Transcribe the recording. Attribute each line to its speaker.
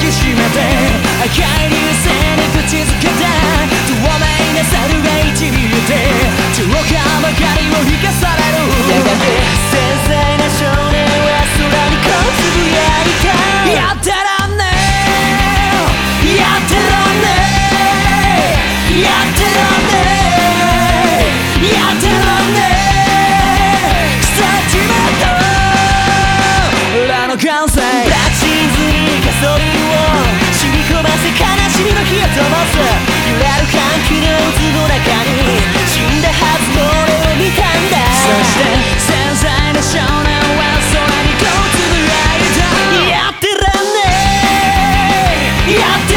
Speaker 1: きしめて赤い流星に口づけた透明な猿が1ミリて浄化曲かりを引かすやっ